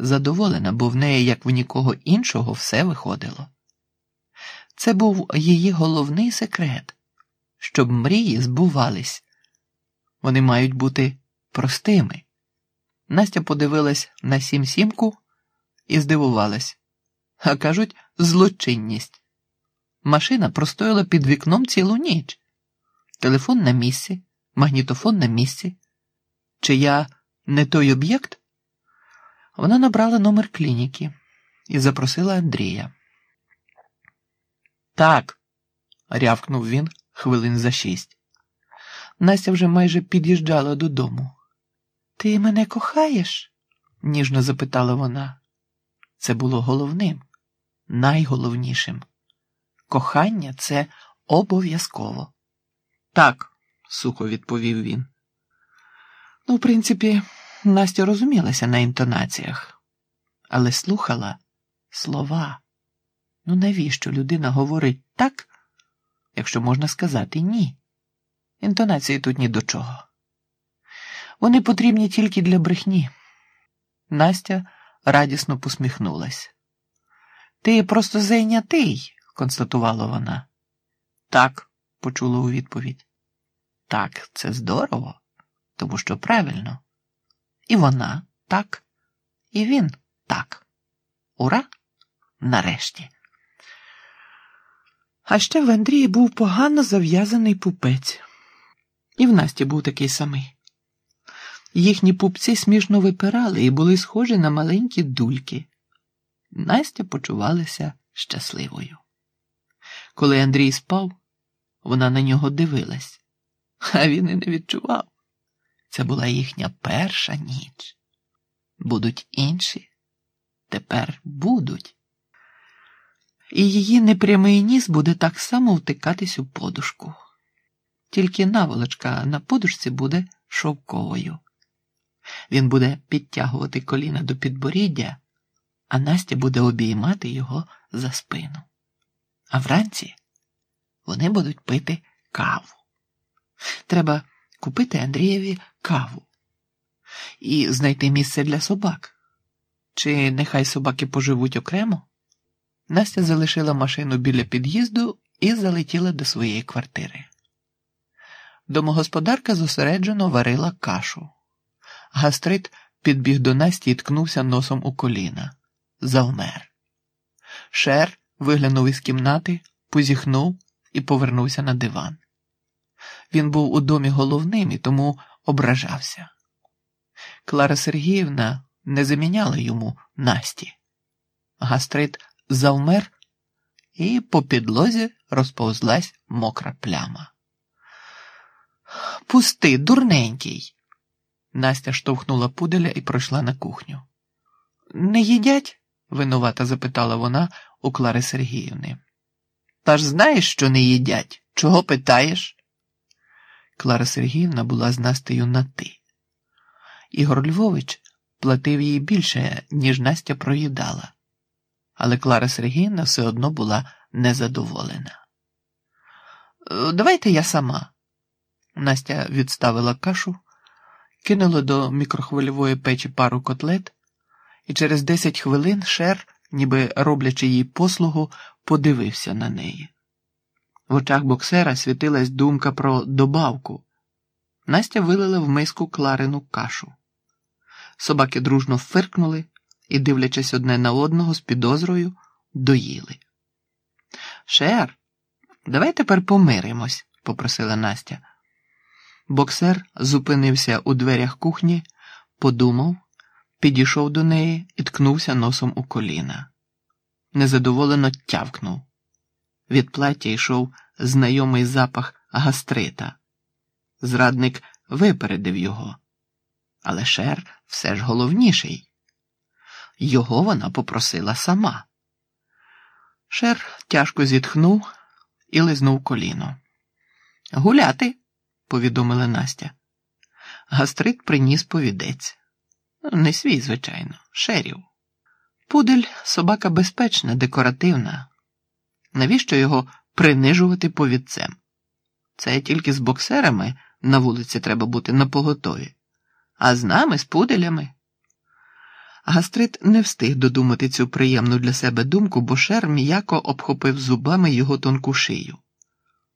задоволена, бо в неї, як в нікого іншого, все виходило. Це був її головний секрет, щоб мрії збувались. Вони мають бути простими. Настя подивилась на сім-сімку і здивувалась. А кажуть, злочинність. Машина простояла під вікном цілу ніч. Телефон на місці, магнітофон на місці. Чи я не той об'єкт? Вона набрала номер клініки і запросила Андрія. Так, рявкнув він хвилин за шість. Настя вже майже під'їжджала додому. Ти мене кохаєш? ніжно запитала вона. Це було головним, найголовнішим. Кохання це обов'язково. Так, сухо відповів він. Ну, в принципі, Настя розумілася на інтонаціях, але слухала слова. Ну, навіщо людина говорить так, якщо можна сказати ні? Інтонації тут ні до чого. Вони потрібні тільки для брехні. Настя радісно посміхнулась. Ти просто зайнятий, констатувала вона. Так, почула у відповідь. Так, це здорово, тому що правильно. І вона так, і він так. Ура! Нарешті. А ще в Андрії був погано зав'язаний пупець, і в Насті був такий самий. Їхні пупці смішно випирали і були схожі на маленькі дульки. Настя почувалася щасливою. Коли Андрій спав, вона на нього дивилась, а він і не відчував. Це була їхня перша ніч. Будуть інші, тепер будуть. І її непрямий ніс буде так само втикатись у подушку. Тільки наволочка на подушці буде шовковою. Він буде підтягувати коліна до підборіддя, а Настя буде обіймати його за спину. А вранці вони будуть пити каву. Треба купити Андрієві каву і знайти місце для собак. Чи нехай собаки поживуть окремо? Настя залишила машину біля під'їзду і залетіла до своєї квартири. Домогосподарка зосереджено варила кашу. Гастрит підбіг до Насті і ткнувся носом у коліна. Завмер. Шер виглянув із кімнати, позіхнув і повернувся на диван. Він був у домі головним і тому ображався. Клара Сергіївна не заміняла йому Насті. Гастрит завмер, і по підлозі розповзлась мокра пляма. Пусти, дурненький. Настя штовхнула пуделя і пройшла на кухню. Не їдять? винувата запитала вона у Клари Сергіївни. Та ж знаєш, що не їдять? Чого питаєш? Клара Сергіївна була з Настею на ти. Ігор Львович платив їй більше, ніж Настя проїдала, але Клара Сергіївна все одно була незадоволена. «Е, Давайте я сама. Настя відставила кашу, кинула до мікрохвильової печі пару котлет, і через десять хвилин шер, ніби роблячи їй послугу, подивився на неї. В очах боксера світилась думка про добавку. Настя вилила в миску кларину кашу. Собаки дружно фиркнули і, дивлячись одне на одного з підозрою, доїли. Шер, давай тепер помиримось, попросила Настя. Боксер зупинився у дверях кухні, подумав, підійшов до неї і ткнувся носом у коліна. Незадоволено тявкнув. Від плаття йшов знайомий запах гастрита. Зрадник випередив його, але шер все ж головніший. Його вона попросила сама. Шер тяжко зітхнув і лизнув коліно. Гуляти, повідомила Настя. Гастрит приніс повідець. Не свій, звичайно, шерів. Пудель собака безпечна, декоративна. Навіщо його принижувати повідцем? Це тільки з боксерами на вулиці треба бути напоготові, а з нами, з пуделями. Гастрит не встиг додумати цю приємну для себе думку, бо шер м'яко обхопив зубами його тонку шию.